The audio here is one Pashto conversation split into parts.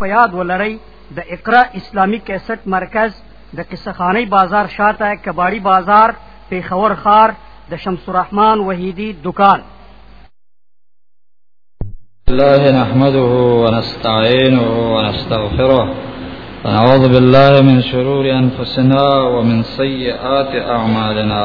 په یاد ولرئ د اقرا اسلامی کیسټ مرکز د قصخانی بازار شاته کباړی بازار پیښور خار د شمس الرحمن وحیدی دکان الله نحمده ونستعينه ونستغفره ونعوذ بالله من شرور أنفسنا ومن سيئات أعمالنا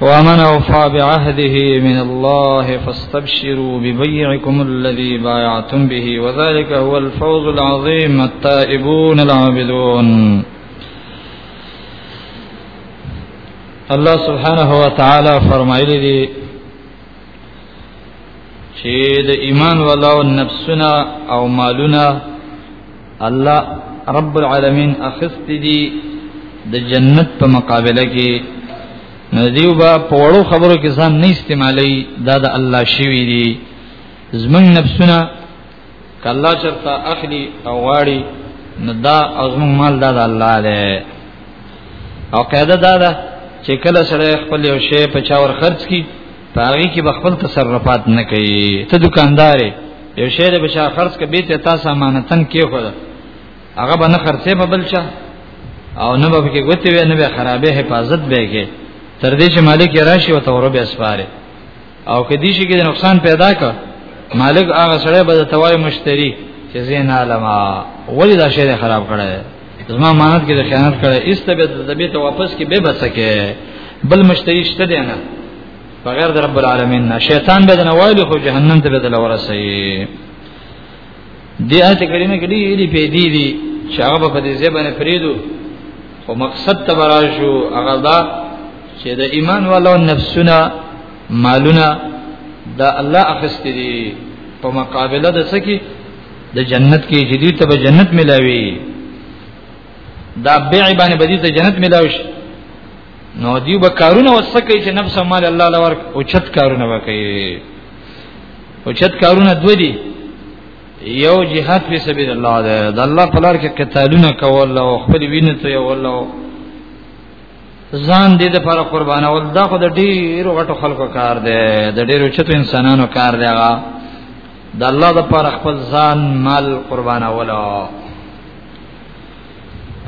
ومن أوفى بعهده من الله فاستبشروا ببيعكم الذي بايعتم به وذلك هو الفوز العظيم التائبون العابدون الله سبحانه وتعالى فرمایلی دي چې د ایمان والاو نفسونه او مالونه الله رب العالمین اخست دي د جنت په مقابله کې ندیو با پوړو خبرو کې ځان نه استعمالي دا د الله شوی دي زمنګ نفسونه کله چرته اخلي او واړي نو دا ازمو مال دا د الله دی او قاعده دا ده چې کله سره خپل یو شی په چاور خرج کی پاغي کې به خپل تصرفات نه کوي ته دکاندار یو شی به چا خرج کې به ته تاسو امانتن کې خو ده هغه به نه خرڅه په بل چا او نه به کې ګوتې نه به خرابې حفاظت به کې تر دې چې مالک راشي او تورو به اسپاره او که دې شي کې نقصان پیدا کړ مالک هغه سره به توای مشتری چې زین علما ولی دا شی خراب کړي زما مانت کې خیانت کړي استبد دبی ته واپس کې به بسکه بل مشتری شته دی نه بغیر د رب العالمین نه شیطان به نه وایلی خو جهنم ته به د لورسي دې آیت کریمه کې ډېری پیدې دي چې هغه په دې ځای باندې فریدو او مقصد ته براشو هغه دا چې د ایمان والو نفسونه مالونه دا الله اخستې دي په مقابله د سکی د جنت کې چې دوی ته به جنت ملاوي دا بیع باندې بدی ته جنت ملاوي شي نو دیو به کارونه وسکه چې نفس مال الله لور او چت کارونه وکړي او چت کارونه دوه دي یو جهاد په سبیل الله ده د الله په لار کې قتالونه کول او خپل وینې ته یو الله ځان دې د پر قربانول دا خو د ډیرو غټو خلکو کار دی د ډیرو چتو انسانانو کار دی هغه د الله د پر خپل ځان مال قربانول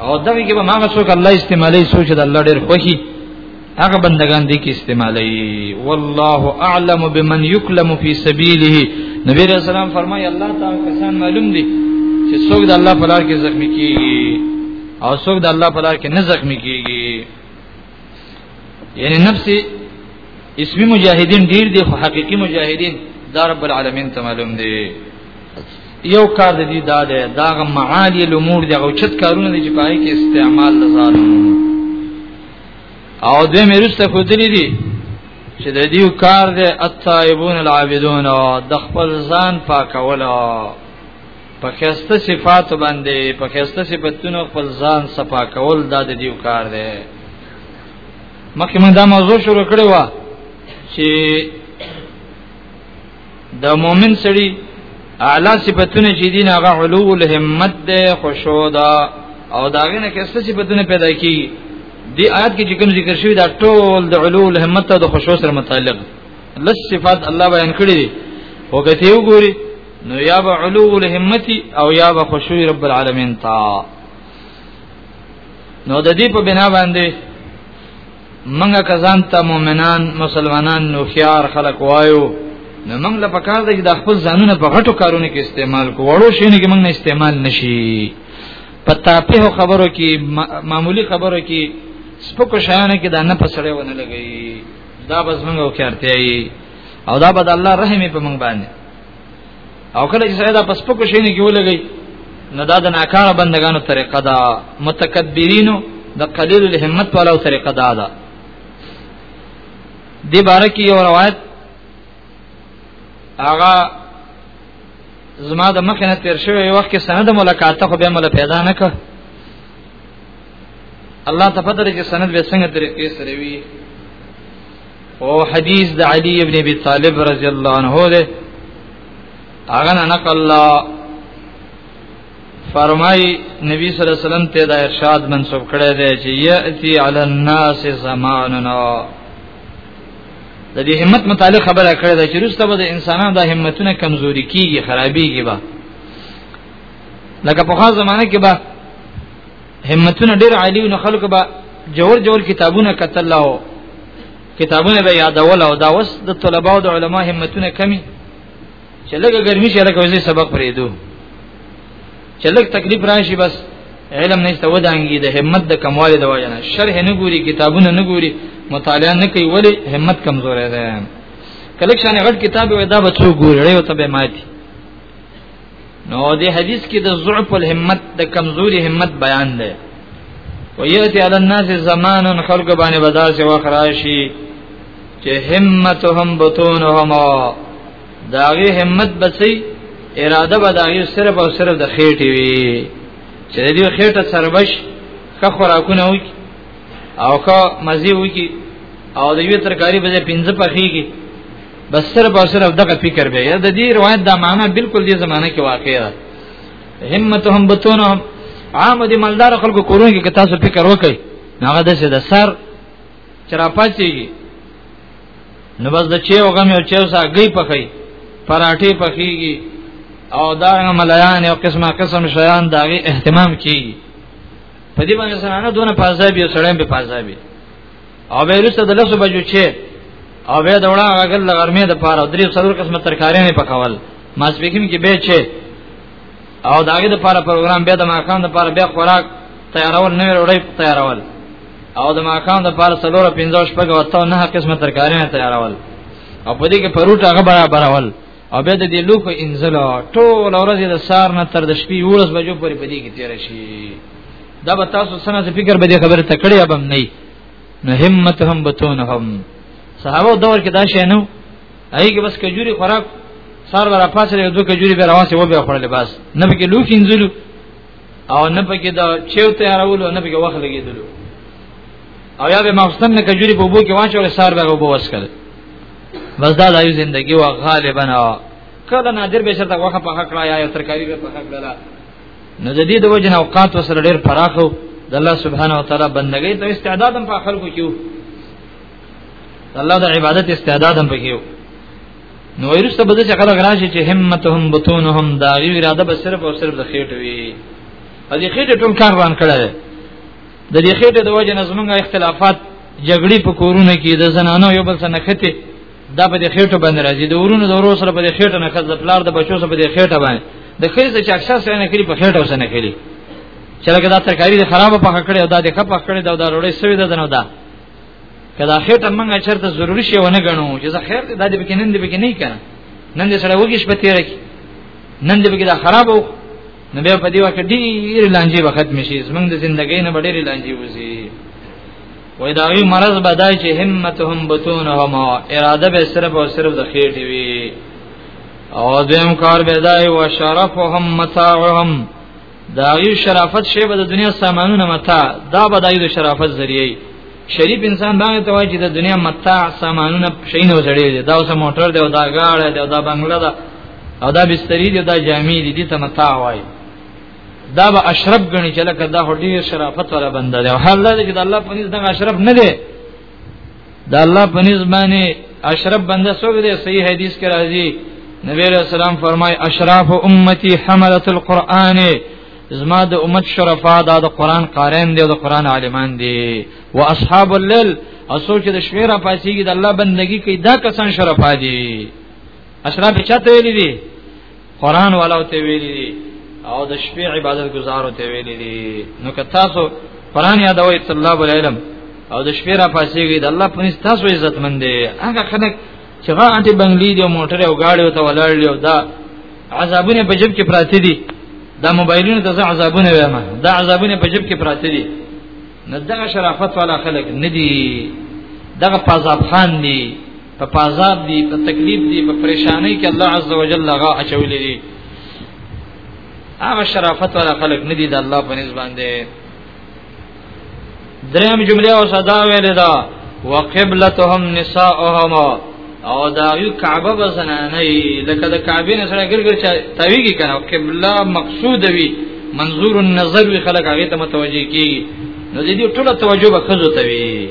او دغه کې به ما څوک الله استعمالي سوچ د الله ډېر خوشي هغه بندگان دي کې استعمالي والله اعلم بمن يكلم في سبيله نبی رسول الله فرمایي الله تعالی کسان معلوم دي چې څوک د الله په لار کې زخمی کیږي او څوک د الله په لار کې نه زخمی کیږي یعنی نفس اسمی مجاهدین ډیر دي خو حقيقي مجاهدین دا رب العالمین ته معلوم دي یو کار د دې دا ده دا غ معالی الامور دی او چت کارونه دي چې پای کې استعمال لزان او دې مې رسته خو دي دي چې د دې کار دی التائبون العابدون او د خپل ځان پاکول په خسته صفات باندې په خسته صفاتونو خپل ځان صفا کول دا د دیو کار دی مخکې موږ دا موضوع شروع کړې و چې د مؤمن سړي اعلی صفاتونه چې دین هغه علو الهمت ده خشوع ده او دا غینه خسته صفاتونه پیدا کی دی آیات کې چې کوم ذکر شوی دا ټول د علو الهمت او د خشوع سره متعلق لس صفات الله بیان کړی دي وکته وګوري نو یا به علو الهمت او یا به خشوع رب العالمین تا نو د دې په بنا باندې منګه کزان ته مؤمنان مسلمانان نو خيار خلق وایو نو موږ له پکار دی د خپل ځانونه په غټو کارونو کې استعمال کو وړو شینه کې موږ نه استعمال نشي پتا په خبرو کې معمولی خبرو کې سپکو شایانه کې دا نه پسړې ونه لګي دا بس موږ وکړتي او دا بد الله رحم په موږ باندې او کله چې سړی دا پس پکو شي نه کې ولګي نو دا د ناکاره بندگانو طریقه ده متکبرینو د قلیل الهمت په لور طریقه ده دا دی بارکی یو روایت هغه زما د مخ نه تیر شوی یو وخت کې سند ملاقات خو به مل پیدا نه ک الله تفضل چې سند به څنګه طریقې سره وي او حدیث د علی ابن ابي طالب رضی الله عنه ده هغه نه نقل الله فرمای نبی صلی الله علیه وسلم ته دا ارشاد منسوب کړی دی چې یاتی علی الناس زماننا د دې همت متعلق خبره کړې ده چې روسته به د انسانانو د همتونه کمزوري کیږي خرابيږي به لکه په خاص زمانه کې به همتونه ډېر عالی نو خلک به جوړ جوړ کتابونه کتل او کتابونه به یادول او دا وس د طلباو د علما همتونه کمی چې لږه ګرمي شي لکه وځي سبق پرې دو چې لږ تکلیف راشي بس علم نه ست ودانګي د همت د کموالي د وجنه شرح نه ګوري کتابونه نه ګوري مطالعه نه کوي ولی همت کمزورې ده کله چې نه غټ کتاب وې دا بچو ګوري او ته به ماتي نو دې حدیث کې د ضعف الهمت د کمزوري همت بیان دی وياتي على الناس زمان خلق باندې بداس وخراشي چې همتهم بطونهم داغي همت بسي اراده به داغي صرف او صرف د خېټي وي چې دې خېټه سربش که خوراکونه وي او که مزي وي او د یو ترکاری به 15 پخېږي بس صرف او صرف دغه فکر به د دې روایت دا معنا بالکل دې زمانه کې واقع ده همتهم بتونهم عام دي مالدار خلکو کورونه کې تاسو فکر وکړئ هغه د څه د سر چرپاتي نو بس د چې وغم یو چې وسا گئی پخې پراټې پخېږي او دا ملایان یو قسمه قسم شیان داغي اهتمام کیږي په دې باندې سره نه دونه پازابي سړیم به پازابي او به رسته د لاسو بجو چې او به دوړه غل غرمه د پاره درې سرور قسمه ترکارې نه پکول ماسپیکین کې به چې او داګه د پاره پروګرام به د ماکان د پاره به خوراک تیارول نه وروړی تیارول او د ماکان د پاره سلور 15 شپږ ورته نه قسمه ترکارې نه تیارول او په دې کې پروټ هغه برابرول او به د دې لوخو انزل ټول ورځ د سار نه تر د شپې ورځ بجو پورې په دې کې تیر شي دا به تاسو سره فکر به دې خبره تکړه ابم نه نو همتهم بتونهم صحابه دور کې دا شی نو هغه کې بس کجوري خوراک سار را پاسه یو دوه کجوري به روان سي و به خورل بس نه به کې لوخ انزلو او نه به کې دا چیو تیارولو نه به کې وخت لګیدلو او یا به مخستن نه کجوري په بو کې واچول سار به وبو وسکل بس دا د ژوندۍ وا غالبا کله نادر به شرط وخه په حق را یا ترکاری به په حق لاله نو د دې د وجه نه اوقات وسره ډېر پراخو د الله سبحانه وتعالى بندګۍ ته استعداد هم په خلکو کې الله د عبادت استعداد هم پکې نو ویرسته بده چې خلک راشي چې همتهم بطونهم دا غي اراده به صرف او صرف د خېټه وي ا دې خېټه ټول کار روان کړل د دې خېټه د وجه نه زمونږه اختلافات جګړې په کورونه کې د زنانو یو بل سره نکته دا په دې خېټه باندې راځي د ورونو د ورو سره په دې خېټه نه خځ د پلار د بچو سره په دې خېټه باندې د خېټه چې اکثر سره نه کړي په خېټه وسه نه کړي چې لکه دا ترکاری د خرابه په خکړې او دا د خپه خکړې دا د روړې سوي ده نه دا کدا خېټه منګه چرته ضروری شی ونه غنو چې زه خیر دې د دې بکینن دې بکې نه کړه نن دې سره وګیش په تیر کې نن دې بکې دا خراب و نو بیا په دې وخت ډېر لانجې به ختم شي زمونږ د ژوندۍ نه ډېر لانجې وځي وای دا وی مرض بدای چې همتهم بتونهم اراده به صرف او صرف د خېټې وی او دیم کار به دای او شرفهم متاعهم دا یو شرافت شی به د دنیا سامانونه متاع دا به دای د شرافت ذریعہ شریف انسان باندې ته وایي چې د دنیا متاع سامانونه شي نه وړي دي دا اوس موټر دی او دا گاډه دی او دا بنگله ده او دا بستری دی او دا جامې دي دې ته متاع وایي دا به اشرف غني چې لکه دا هډي شرافت ولا بنده دی حال دا چې د الله په نس دغه اشرف نه دی د الله په نس باندې اشرف بنده څوک دی صحیح حدیث کې راځي نبی علیہ السلام فرمای اشراف امتی حملت القرآن زما د امت شرفا دا د قران قارین دی او د قران عالمان دی و اصحاب الليل اسو چې د شپې را پاسيږي د الله بندگی کوي دا کسان شرفا دي اشراف چاته ویلي دي قران والاو ته ویلي دي او د شپې عبادت گزارو ته ویلي دي نو که تاسو قران یادوي طلاب العلم او د شپې را پاسېږي د الله په نسبت تاسو عزت مند دي هغه خلک چې هغه انټي بنگلي دي موټر او گاډي او ته ولاړ دي او دا عذابونه په جيب کې پراته دي دا موبایلونه ته عذابونه وایم دا عذابونه په جيب کې پراته دي نه دغه شرافت والا خلک ندي دغه پازاب خان دي په پازاب دي په تکلیف دي په پریشانای کې الله عزوجل هغه اچولې دي هغه شرافت ولا خلق ندي د الله په نسبت باندې دریم جمله او صدا ویل دا وقبلتهم نساءهم او دا یو کعبه بسنه نه لکه د کعبه نه سره ګرګر چا تاویږي کنه قبله مقصود وی منظور النظر وی خلق هغه ته متوجي کی نو دې ټول توجه به خزو ته وی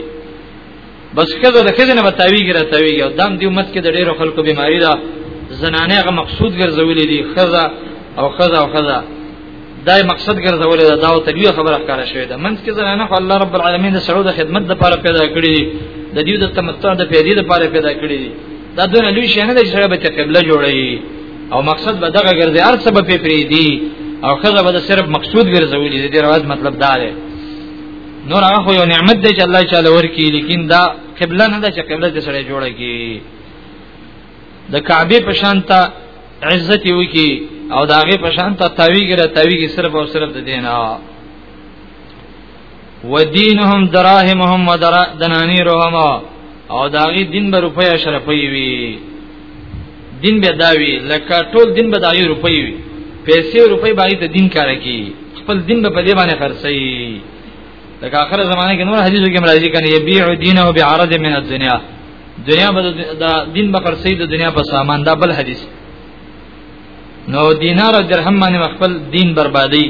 بس کله د کله نه بتاویږي را تاویږي او دام دی امت کې د ډیرو خلکو بیماری ده زنانه هغه مقصود ګرځولې دي خزه او خزه او خزه دای مقصد ګرځولې ده دا او تدوی خبره ښکارا شوې ده منځ کې زنانه خو الله رب العالمین د سعود خدمت لپاره پیدا کړې دي د دې د تمتع د پیدې لپاره پیدا کړې دي دا دونه لوی شي نه د شرع به قبله جوړي او مقصد به دغه ګرځي هر څه به پری دي او خزه به صرف مقصود ګرځولې دي د رواج مطلب دا دی نور هغه خو یو نعمت دی چې الله تعالی ورکی لیکن دا قبله نه ده چې قبله دې سره جوړه کی د کعبه په شان ته عزت یو کی او دا هغه په شان ته تاویګر تاویګي صرف او صرف د دینه ودینهم دراهمهم ودرا دنانیرهم او دا هغه دین به روپیا شرفي وي دین به داوی لکه ټول دین به دایو روپی وي پیسې روپی باندې ته دین کار کوي خپل دین به په دې باندې خرڅي لکه اخر زمانه کې نور حدیثو کې مرাজি کنه یبيع دینه بعرض من الدنيا دنیا به د دین به خرڅي د دنیا په سامان دا بل حدیث نو دینار او درهم باندې خپل دین بربادي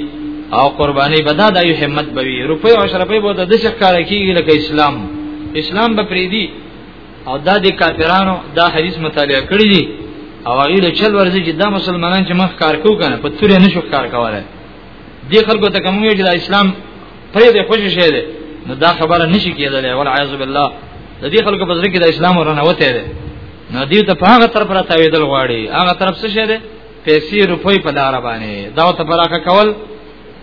او قرباني بدا د یو همت بوي روپي او شرپي بو د دې ښکار کیږي لکه اسلام اسلام به پریدي او دا د کافرانو دا حدیث مطالعه کړی دی او هغه له چل ورځې چې دا مسلمانان چې مخ کار کو کنه په تورې نشو کار کوله دې خلکو ته کوم یو چې د اسلام پرې د خوشی شه ده نو دا خبره نشي کېدلې ول اعوذ بالله د دې خلکو په ځل کې د اسلام ورنه وته ده نو دې ته په هغه طرف را تاویدل غواړي هغه طرف څه شه ده پیسې روپۍ په لار باندې دا ته براخه کول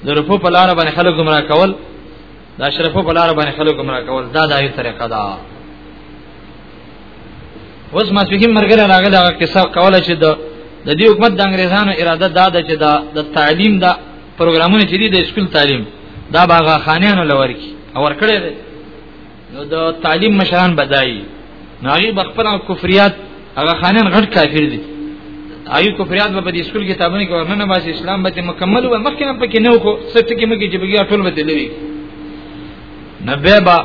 د روپو په لار باندې خلک گمراه کول دا اشرف په لار باندې خلک عمره کول دا د ایو طریقه ده اوس مسیحي مرګره راغله هغه کیسه کوله چې د د دې حکومت د انګريزانو اراده دا ده چې دا د تعلیم دا پروګرامونه چې دي د اسکول تعلیم دا باغه خانانو لور کی او ورکړي نو د تعلیم مشران بدایي ناغي بخپل کفریات هغه خانن غټ کافر دي آی کفریات په دې سکول کتابونه کې ورننه باسي اسلام به مکمل و مخکې نه پکې نه وکړو څه ټکی مګي چې بګي ټول به لوي نبه با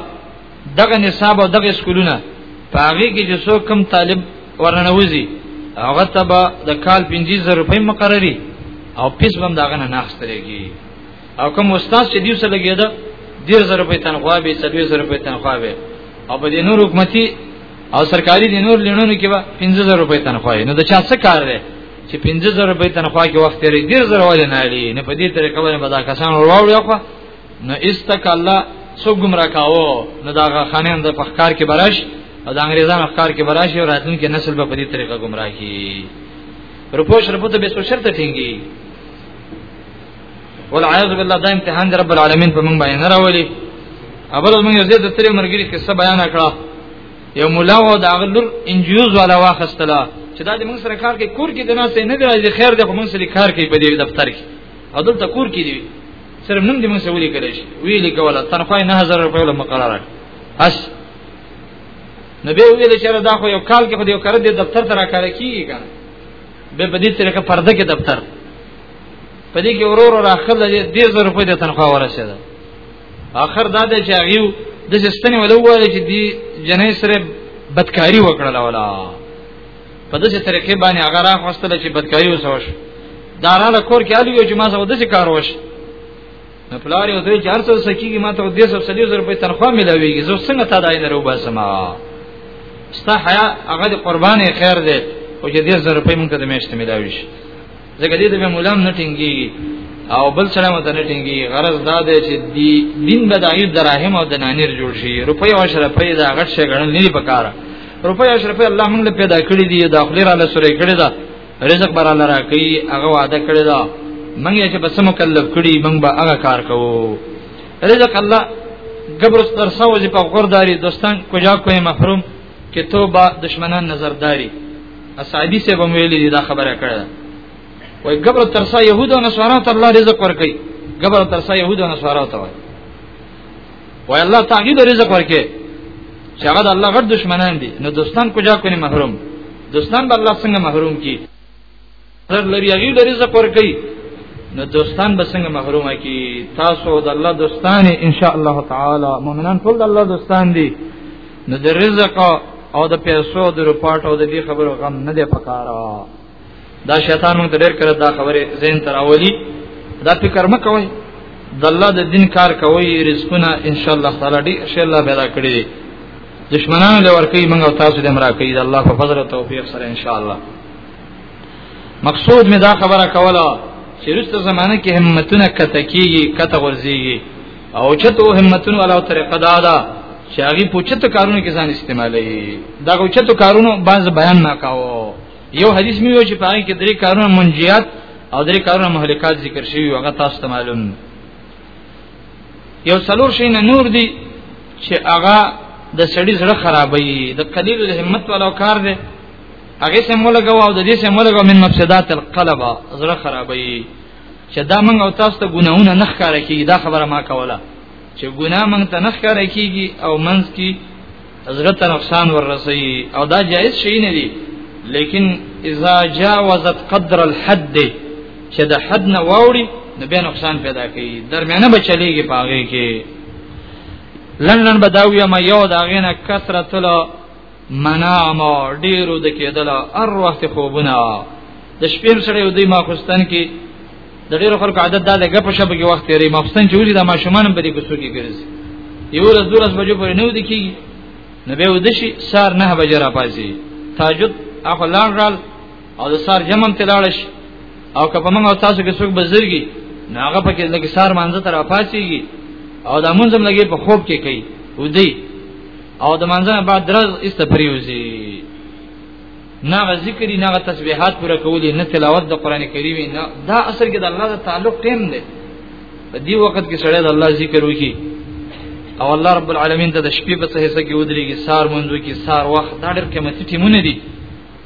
دغه نصاب او دغه سکولونه پاغي کې چې څوک کم طالب ورننه وځي هغه ته به د کال 15000 روپۍ مقرري او پیس بم داغه نه ناخستلېږي او کوم استاد چې دیو سره لګیدا ډیر زره په تنخواه به څلوي زره په تنخواه به او په دې نور حکومتي او سرکاري دي نور لینونو کې به 15000 روپۍ تنخواه نو د چا څه کار دی چې 15000 روپۍ تنخواه کې وخت لري ډیر زره ولې نه لري نه په دې طریقه باندې به دا کسان ورواړي خو نو استک الله سو گمراه کاوه نو دا خانین د فخکار کې براش او د انګریزانو فخکار کې براش او راتلونکي نسل به په دې طریقه گمراه کی رپوش رپوت به سو شرط ټینګي والعیاذ بالله دا امتحان رب العالمین په موږ باندې نه راولي اول موږ یو ځای د تری مرګری قصه بیان کړه یو مولا و دا غلور انجیوز والا واخستلا چې دا د موږ سره کار کوي کور کې د ناس نه دی راځي خیر دی خو موږ سره کار کوي په دې دفتر کې او دلته کور کې دی سره نوم دې موږ سره ولي کړی وی لیکوله تنخواه 9000 روپۍ له مقرر اس نبی ویل چې دا خو یو کال کې خو یو کار دی دفتر ته راکاره کیږي کنه به په دې طریقه پرده کې دفتر په دې کې ورور راخل دې دې زر په دې تنخواه ورسېده اخر دا دې چې هغه د سستنې ولول چې دې جنې سره بدکاری وکړه ولا په دې طریقې باندې هغه راخواستل چې بدکاری وسوش دارا د کور کې اړ یو چې ما سره دې کار وش نو پلار یو دوی چې هر څه سکیږي ما ته د 230 روپۍ تنخواه ملاويږي زه څنګه تا دای نه روبا سما ستا حیا هغه قربانې خیر دی او چې 200 روپۍ مونږ ته د میاشتې ملاوي شي ځکه دې ته مولام نه ټینګيږي او بل سره مت نه ټینګيږي غرض دا دی چې دی دین به دایو دراهم او دنانیر جوړ شي روپۍ او شرفې دا غټ شي غړل نه پکاره روپۍ او شرفې الله موږ له پیدا کړې دي داخلي را لسره کړې ده رزق بر الله راکې هغه وعده کړې ده موږ یې چې بس مکلف کړي موږ به هغه کار کوو رزق الله قبر در سوځي په غرداري دوستان کجا کوی محروم کې توبه دشمنان نظرداري اصحابي سه بم ویلي دي دا خبره کړه وای قبر ترسا يهود او نصارا ته الله رزق ورکي قبر ترسا يهود او نصارا ته وای وای الله تعالی د رزق ورکي چې هغه د الله غټ دشمنان دي نو دوستان کوجا کوي محروم دوستان به الله څنګه محروم کی طلب لري هغه د رزق ورکي نو دوستان به څنګه محرومه کی تاسو د الله دوستان ان شاء الله تعالی مؤمنان ټول د الله دوستان دي نو د رزق او د پیسو د رپورټ او د دې خبرو غم نه دی پکارا دا شیطان موږ ډېر کړه دا خبره زین تر اولی دا فکر مکوئ د الله د دین کار کوي رزقونه ان شاء الله تعالی دې ان شاء الله پیدا کړی دي دشمنانو لور کوي موږ تاسو دې مرا کوي د الله په فضل او توفیق سره ان شاء الله مقصود می دا خبره کوله چې رسته زمانه کې همتونه کته کیږي کته ورزيږي او چته همتونو علاوه طریقه دا ده چې هغه پوچته کارونه کې ځان استعمالوي دا پوچته کارونه باز بیان نه کاوه یو حدیث می وی چې پای کې درې کارونه منجیات او درې کارونه مهلکات ذکر شوی هغه تاسو ته معلوم یو څلور شي نه نور دي چې هغه د سړي زړه خرابوي د قلیل الهمت ولو کار دی هغه سم ولګو او د دې سم ولګو من مفسدات القلب زړه خرابوي چې دا موږ او تاسو ته ګناونه نه ښکار کیږي دا خبره ما کوله چې ګناه موږ ته نه ښکار کیږي او منځ کې زړه ته نقصان ورسي او دا جایز شي نه دی لیکن اذا جاوزت قدر الحد چې د حد نه واوړي نو به نقصان پیدا کوي درمیانه بچلېږي پاغه کې لندن بداوی ما یو دا غینه کثرت له منام ډیرو د کېدل ار وخت خوبونه د شپې سره یو دی ما خوستان کې د ډیرو خلکو عادت دا د غپ شپ کې وخت لري ما خوستان چې وځي د ماشومان په دې کوڅو کې ګرځي یو ورځ دوه ورځ بجو پورې نو دي کې نو به ودشي سار نه بجې را پاسي تاجد اخو لار رال او د سار جمم تلاړش او که په موږ تاسو کې څوک بزرګي ناغه پکې لګي سار مانځه تر افاسيږي او د منځم لګي په خوب کې کوي ودی او د منځ نه بعد درز استپریوزی نه ذکر نه تسبیحات پورا کولی نه تلاوت د قران کریم نه دا اصل کې د الله د تعلق ټیم دی په دې وخت کې سړی د الله ذکر وکي او الله رب العالمین ته د شپې په څه حصہ کې ودرېږي سار مونږ کې سار وخت دا ډېر قیمتي ټیمونه دي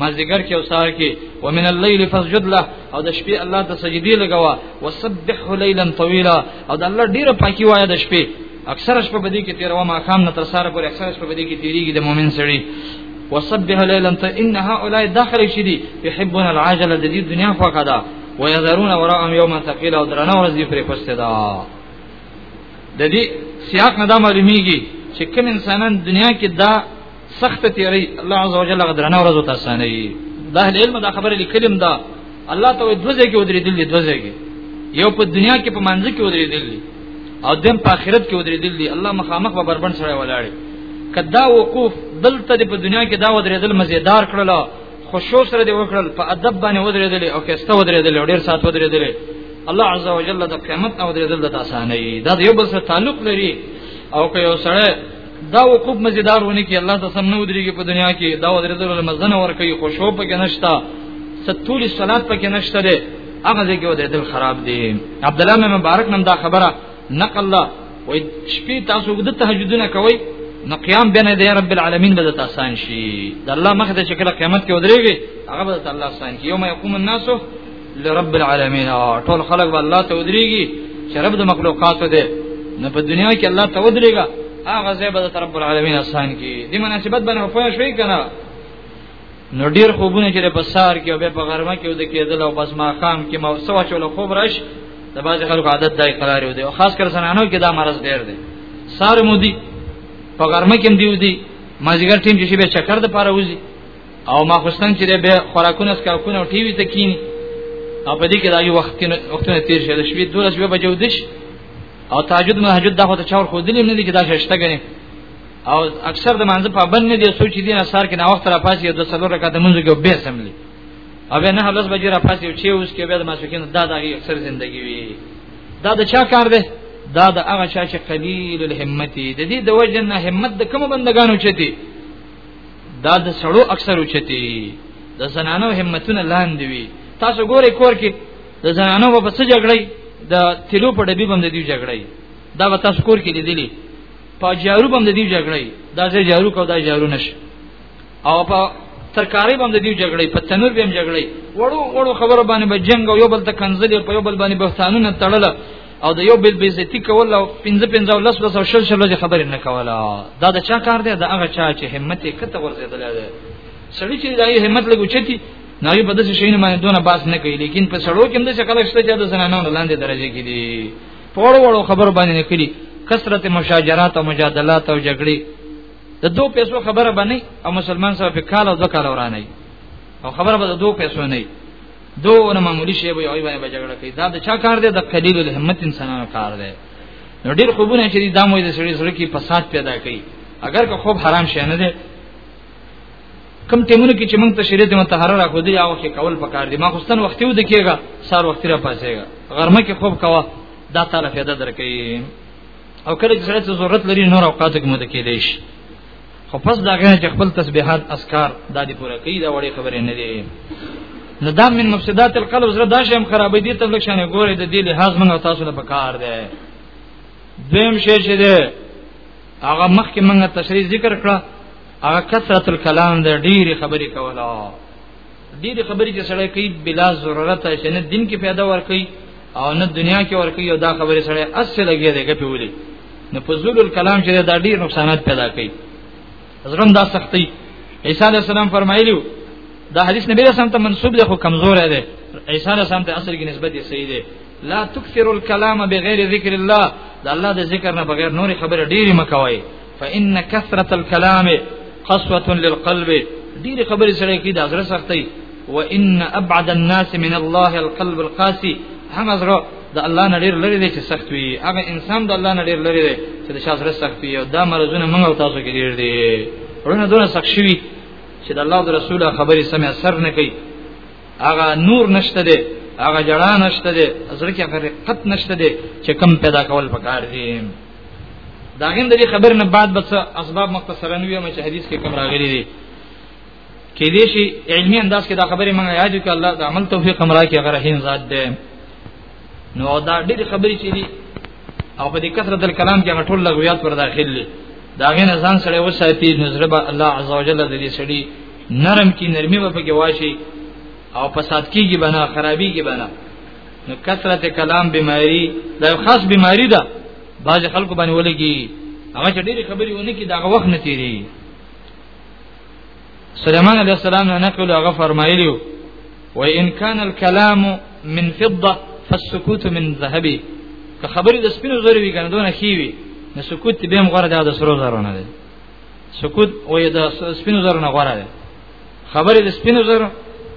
مازیګر کې او سار کې ومن الليل فسجد له او د شپې الله ته سجدي لګوا وسبح ليلا طويلا او د الله ډیره پاکي وایي د شپې اکثر شپه بدی کې تیر و ما خام نه تر سار پر اکثر شپه بدی کې تیریږي د مؤمن سړي وسبح ليلا ته ان هؤلاء داخل شدي يحبون العاجله د دې دنیا خو قدا ويذرون وراءهم يوما ثقيلا او درنه ورځ دې پرې پسته دا د دې سیاق نه دا معلومیږي چې کوم انسانان دنیا کې دا سخت تیری الله عزوجل غدرنه ورځ تاسو نه د اهل علم دا خبره لیکلم دا الله ته دوزه کې ودرې دي دوزه کې یو په دنیا کې په منځ کې ودرې دي او دیم په آخرت کې ودرې دي الله مخامخ به بربند سره ولاړ کدا وقوف دلته په دنیا کې دا ودرې دل مزیدار کړل خشوع سره دی وکړل په ادب باندې ودرې دي او کېسته ودرې دي ډیر سات ودرې دي الله عز وجل د قیامت او درې دل د اسانه دا یو بل سره تعلق لري او که یو سره دا وقوب مزیدار ونی کی الله تاسو نو دريږي په دنیا کې دا ورته له مزنه ور کوي خو شو په کې نشتا ستول صلات په کې نشته ده هغه ځکه ودې دل خراب دي عبد الله بن مبارک نن دا خبره نقل الله وای شپې تاسو د تهجدونه کوي نو قیام بین دی رب العالمین به تاسو آسان شي د الله مخ ته شکل قیامت کې ودرېږي هغه به تاسو آسان کی یوم یقوم الناس لرب العالمین ټول خلق به الله ته ودریږي چې رب د مخلوقات دی نه په دنیا کې الله ته ودریږي هغه ځای به د رب العالمین آسان کی دې مناسبت باندې په شوي کنه نو ډیر خوبونه چې په سار کې او په غرمه کې ود کېدل او بس ما خام کې ما سوا چول خوب راش د باز خلکو عادت دای قرار یو دی او خاص کر زنانو کې دا مرز ډیر دی سار مودي په غرمه کې دی ودی مازیګر ټیم چې به چکر د پاره وځي او ما خوستان چې به خوراکونه سکاکونه او ټي وي ته کینی او په دې کې دا یو وخت کې وختونه تیر شي د شپې دوه شپې بجو دش او تهجد مهجد دغه ته چور خو دلې نه دي چې دا ششته غني او اکثر د منځ په بند نه دي سوچ دي نه سار کې نه وخت را پاسي د څلور رکعات منځ کې به سملي او به نه لس بجې را پاسي چې اوس کې به د ماسوکین دا دغه اکثر ژوندۍ وي دا د چا کار دی دا د هغه چا چې قلیل الهمت دي د دې د وجه نه همت د کوم بندگانو چي دي دا د سړو اکثر اوچتي د زنانو همتونه لاندې وي تاسو ګوري کور کې د زنانو په څه جګړې د تلو په ډبي باندې دی جګړې دا به تاسو کور کې لیدلی په جارو باندې دی جګړې دا چې جارو کو دا جارو نش او په ترکاری باندې دی جګړې په تنور باندې جګړې وړو وړو خبره باندې به جنگ او یو بل ته کنځلې په یو بل باندې بهتانونه تړل او د یو بل بیزتی کول او پنځه پنځه او لس لس او شل شل لږه خبرې نه کوله دا د چا کار دی دا هغه چا چې همت یې کته ورزیدل دی سړی چې دای همت لګو چتی نه یو بده شي نه باندې دونه باس نه کوي لیکن په سړو کې هم د شکل شته چې د زنانو لاندې درجه کې دي پوړو وړو خبر باندې نه کړي کثرت مشاجرات او مجادلات او جګړې د دوه پیسو خبره باندې او مسلمان سره په کال او دوه کال ورانه او خبره به د دوه پیسو نه دوه معمولی شی وي او باندې بجګړه کوي دا د چا کار دی د قلیل الهمت انسانانو کار دی نو ډیر خوبونه چې دا موږ د سړي سره کې فساد پیدا کوي اگر که خوب حرام شي نه دی کم ټیمونو کې چې موږ ته شریعت متحرر راکو دی او کې کول پکار دی ما خوستن وخت یو د کېګا سار وخت را پاسېګا غرمه کې خوب کوا دا تعالی فایده درکې او کله چې سړی ضرورت لري نور اوقات کې مو د کې دیش خو پس دا غیا چې خپل تسبیحات اسکار دا دې پوره کوي دا وړې خبرې نه دي نو دا من مفسدات القلب زړه دا شیم خرابې دي تبلیغ شانه ګورې د دې لحاظ موږ تاسو له پکار دی دویم شی چې دی هغه مخکې موږ تشریح ذکر کړه هغه کثرت الکلام د ډېری خبرې کوله ډېر خبرې چې سړی کوي بلا ضرورت چې نه دین کې پیدا ور کوي او نه دنیا کې ور کوي او دا خبرې سړی اصل لګي دی کپی ولي نو فضول الکلام چې دا ډېر نقصانات پیدا کوي زرم دا سختي عیسی علی السلام فرمایلیو دا حدیث نبی رسول ته منسوب دی خو کمزور دی عیسی علی السلام ته اصل کې نسبت یې صحیح دی لا تکثر الكلام بغیر ذکر الله دا الله د ذکر نه بغیر نور خبره ډېری مکوي فإن كثرة الكلام قسوة للقلب ډیر خبرې سره کې د زړه سختي وان ابعد الناس من الله القلب القاسي هغه زړه د الله نه ډیر لري چې سخت وي هغه انسان د الله نه ډیر لري چې د شاز زړه سخت وي او دا مرزونه موږ او تاسو کې ډیر دي ورنه دونه سخت شوي چې د الله او رسول خبرې سمې اثر نه کوي هغه نور نشته دی هغه جړا نشته دی زړه کې هغه رقت نشته دی چې کم پیدا کول پکار دي دا غن د خبر نه بعد بس اسباب مختصرا وی ما چې حدیث کې کوم راغلي دي کې دې شي علمي انداز کې دا خبره مونږه یاد کړه الله د عمل توفیق امرا کې اگر هین ذات ده نو دا ډېر خبرې چې دي او په دې کثرت د کلام کې غټول لغویات پر داخل دي دا غي نه ځان سره وساتي نظر به الله عزوجل د دې سړي نرم کې نرمي په کې واشي او فساد کېږي بنا خرابي کې بنا نو کثرت کلام بیماری دا خاص بیماری ده باز خلکو باندې ولګي هغه چې ډېری خبرې ونه کی دا وخت نه تیری سليمان عليه السلام نه نقل هغه فرمایلی و ان کان الكلام من فضه فالسكوت من ذهب که خبرې د سپینو زرو وی کنه دونه خېوي نو سکوت به هم غره ده د سرو زرو نه ده سکوت وې د سپینو زرو نه غره ده خبره د سپینو زرو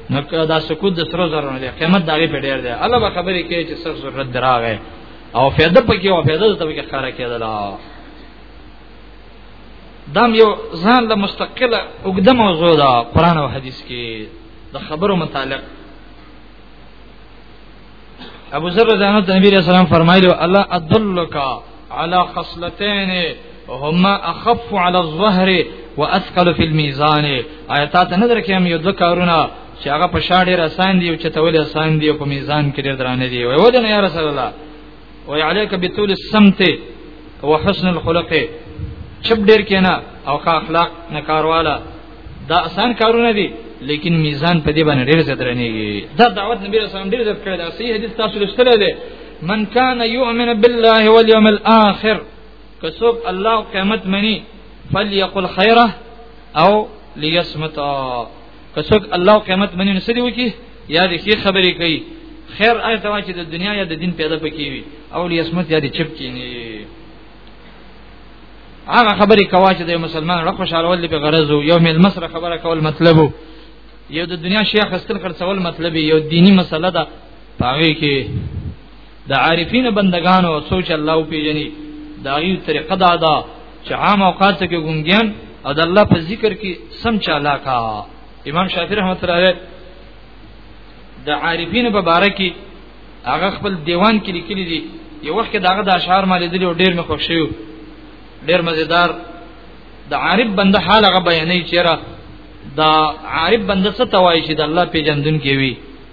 نو دا سکوت د سرو زرو نه دی قیمت دا غي په ډیر دی الله به خبرې کوي چې سر ضرورت دراغه او فایده پکې او فایده ته پکې خاره کېدل دام یو ځان له مستقله وګد موضوع دا قران او حدیث کې د خبرو متعلق ابو ذر رضی الله عنه نبی رسول الله فرمایلی الله ادلک علی خصلتین هما اخف علی الظهر واثقل فی الميزان آیات ته نظر کوم یو دوه کارونه چې هغه په شاډې رسان دی او چې تول رسان دی او په میزان کې ډیر درانه دی وای ودنه یا رسول الله او عليك بطول السمت وحسن الخلق چپ ډیر کینا او ښه اخلاق نه کارواله دا آسان کارونه دي لیکن میزان په دې باندې ډیر زیات رنیږي دا دعوت نبی رسول الله ډیر زیات کړی دا صحیح حدیث تاسو لوستلی دی من کان یؤمن بالله والیوم الاخر که څوک الله قیامت مني فليقل خيره او ليصمت که څوک الله او قیامت مني نو سړي وکي یا د خیر خبرې کوي خیر هغه ته چې د دنیا یا د دین پیدا پکې وي او لیسمت یا د چپ کې نه هغه خبرې کوا چې د مسلمان رخ خوشاله ول به غرض یو مل مسره خبره کول مطلب یو د دنیا شیخ استل خرڅول مطلب یو دینی مسله ده پاره کې د عارفین بندگانو سوچ الله او پیجنې دا یو طریقه دا ده چې عام اوقات کې ګونګیان او د الله په ذکر کې سم چالاکا امام شافعی رحمت الله علیه د عارفین په باره کې هغه خپل دیوان کې لیکلي دي یو وخت کې داغه د اشعار مال دي او ډیر مې خوښ شو ډیر مزیدار د عارف بنده حال هغه بیانې چیرې دا عارف بنده څه توای چې د الله پیجندون کې وي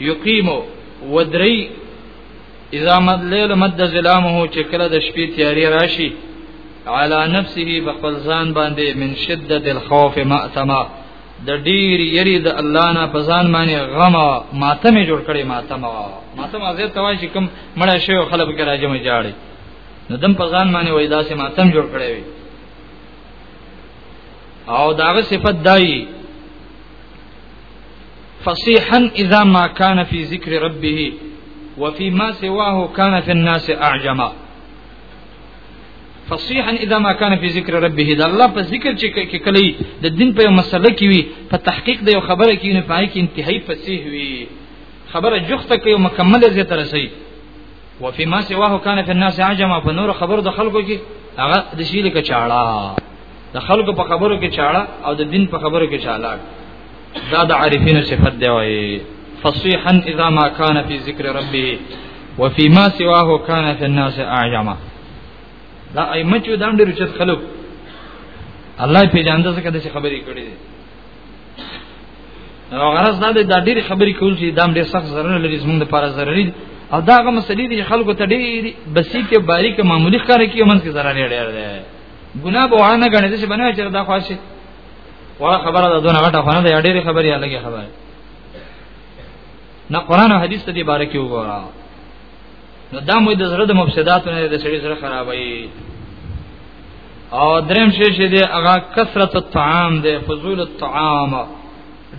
یقیم ودری اذا مد لیل مد ظلامه چې کله د شپې تیاری راشي على نفسه بخپل ځان باندې من شدت الخوف ماتما د ډیر یری د الله نه په ځان باندې غم ماتم جوړ کړي ماتم ماتم ازه توای چې کوم مړ شي او خلک کې راځم جاړي نو دم په ځان باندې وای داسې ماتم جوړ کړي وي او داغه صفت دای فصيحا اذا ما كان في ذكر ربه وفي ما سواه كان في الناس اعجما فصيحا اذا ما كان في ذكر ربه دا الله په ذکر چې کې کلی د دین په مسله کې وي په تحقیق د یو خبره کې نه پای کې انتهایی فصیح وي خبره جخته کې یو مکمل زی تر سي وفي ما سواه كان في الناس عجما په نور خبر د خلکو کې هغه د شي لکه چاړه د خلکو په خبرو کې چاړه او د دین په خبرو کې چالاک دا د عارفینو صفت دی وایي فصیحا اذا ما كان في ذکر ربه وفي ما سواه كان في الناس اعجما دا ائمه چې دا ډېر چت خلک الله په جانده څخه د خبرې کړې دي نو غرض دا د ډېر خبرې کول چې دا ډېر سخت ضرر لري زموږ لپاره ضرري او دا غو مسلې دي خلکو ته ډېر بسيط او باریک معمولی ښکار کیږي منځ کې ضرر ډېر دی ګناه به ونه غنې چې بنه چې دا خاصه وړه خبره ده دونه غټه خونه ده ډېری خبرې الګي خبره نه قران او حديث ته دې باره کې وګورا نو دا مو د زړه د مفسداتو نه د سړي سره خرابوي او دریم شی چې دې هغه کثرت الطعام دې فضول الطعام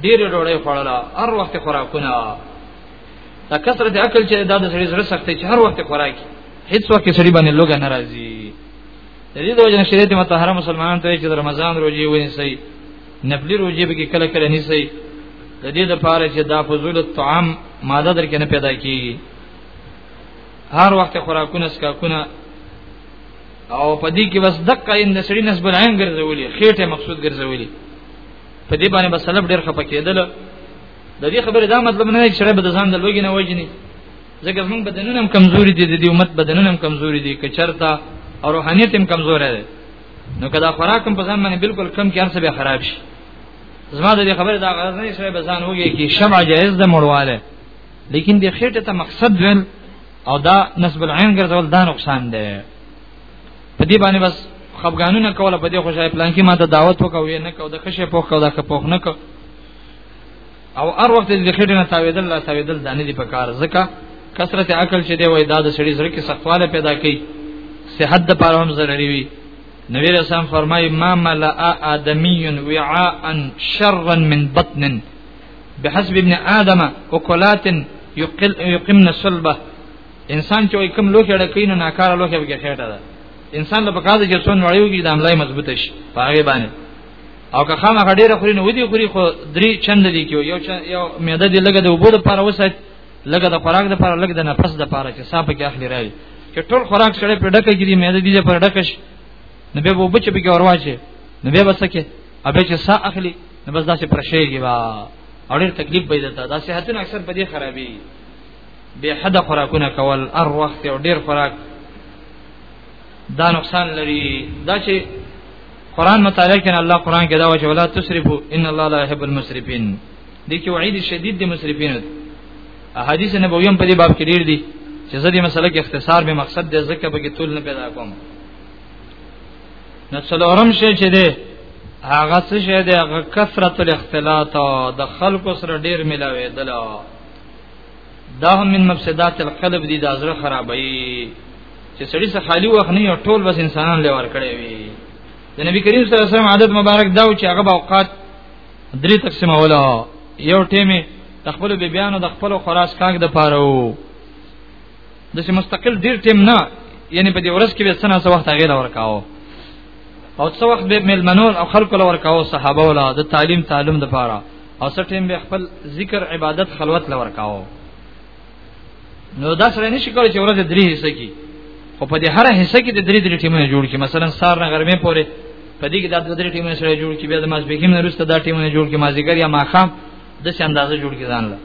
ډېر ډوړې خوړلا هر وخت خوراکونه دا کثرت عقل چې دا د سړي سره سختي چې هر وخت خوراکي هیڅ وخت سړي باندې لوګ ناراضي د دې د وجه شریعت متطهره مسلمانان ته چې د رمضان روزي ونیسي نفلی روزي به کله کله نیسي د دې د پاره چې دا فضول الطعام ماده درکې نه پیدا کیږي هر وخت خوراکونه سکاکونه او پدې کې بس دقه ان سړي نسب العين ګرځولې خېټه مقصود ګرځولې په دې باندې بس سلب ډېر خپه کېدل د دې خبرې دا مطلب نه دی چې شرب د ځان د لوګي نه وجني ځکه موږ بدنونه هم کمزوري دي د دې امت بدنونه هم کمزوري دي کچرتا او روحانيت هم کمزوري دي نو کدا خوراک هم په ځان باندې بالکل کم کې ارسه به خراب شي زما د خبره دا غرض نه شوی بزان وږي کې شمع جائز ده مړواله لیکن د خېټه ته مقصد ویل او دا نسب العين ګرځول دا نقصان ده په دې باندې بس خفګانونه کوله په دې خوشاله پلان کې ما ته دعوت وکاو نه کو د خشه پوخ کو د خپوخ نه کو او هر وخت د خېټې نه تاویدل لا تاویدل دانه دي په کار ځکه کثرت عقل چې دی وای دا د سړي زړه کې سختواله پیدا کوي صحت د پاره هم ضروري وي نبی رسول فرمای ما ملأ آدمی وعاء شرا من بطن بحسب ابن آدم وکلات یقمن صلبه انسان چې کوم لوخه ډکې نه ناکاره لوخه به خېټه ده انسان له پکازه چې څون وړیو کې د عملای مضبوط شي پاره باندې او که خامه غډیره خوري نو ودی خوري خو درې چند دي کیو یو چا یو معده دی لګه د وبو د پاره وسات لګه د خوراک د پاره لګه د نفس د پاره چې صاحب کې اخلي راځي چې ټول خوراک سره په ډکه کې دی معده دی پر ډکش نو به وبو چې به ورواچي نو به بسکه ابه چې سا اخلي نو بس دا چې پرشيږي وا او ډېر تکلیف پیدا تا دا صحتونه اکثر په دې خرابي به حد خوراکونه کول ار وخت او ډېر خوراک دا نقصان لري دا چې قران مطالعه کین الله قران کې دا وجه ولا تسرفو ان الله لا يحب المسرفين دي کې وعید شدید دي مسرفین احادیث نبوی هم په دې باب کې ډیر دي چې زه دې مسله کې اختصار به مقصد دې زکه به کې تول نه پیدا کوم نو څلورم شی چې دې هغه څه شی دې هغه کثرت الاختلاط د خلکو سره ډیر ملاوي دلا دا هم من مفسدات القلب دي د زړه خرابې چې سړی څه خالی وخت نه یو ټول بس انسانان له ور کړی وي د نبی کریم صلی الله علیه وسلم عادت مبارک دا و چې هغه اوقات درې تقسیم ولا یو ټیمه د خپل بیبیانو د خپل خراس کاک د پاره وو د چې مستقل ډیر ټیم نه یعنی په دې ورځ کې به سنا څه وخت غیر ورکاو او څه وخت به ملمنون او خلکو لور کاو صحابه ولا د تعلیم تعلم د پاره او څه ټیم به خپل ذکر عبادت خلوت لور کاو نو دا سره نشي کولای چې ورځ درې حصہ کی خو په دې هر حصہ کې د درې درې ټیمونه جوړ کی مثلا سار نه غرمه پورې په دې کې د درې ټیمونه سره جوړ کی بیا د ماسپیکیم نه وروسته دا ټیمونه جوړ کی مازیګر یا ماخام د څه اندازې جوړ کی ځان له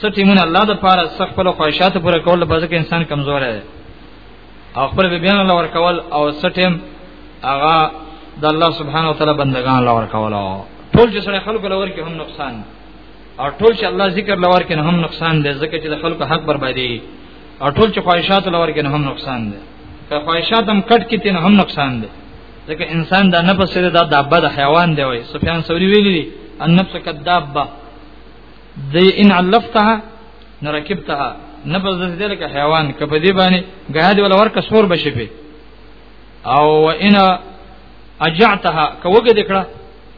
څه ټیمونه الله د پاره سخت په خواهشات پوره کول به ځکه انسان کمزور دی او خپل به بیان الله ور کول او څه ټیم هغه د الله سبحانه وتعالى بندگان الله ور کول ټول چې سره خلق لور کې هم نقصان دی او ټول چې الله ذکر لور کې هم نقصان دی ځکه چې د خلکو حق بربادي او ټول چې خواهشات لور کې هم نقصان دی که خواهشات هم کټ کې تین هم نقصان دی ځکه انسان دا نفس سره دا دابه د حیوان دی وای سفیان ثوری ویلی دی النفس کذابه د ان علفتها نرکبتها نفس د دې لکه حیوان کپدی باندې غهاد ول ورکه سور بشي په او ان اجعتها کوګه دکړه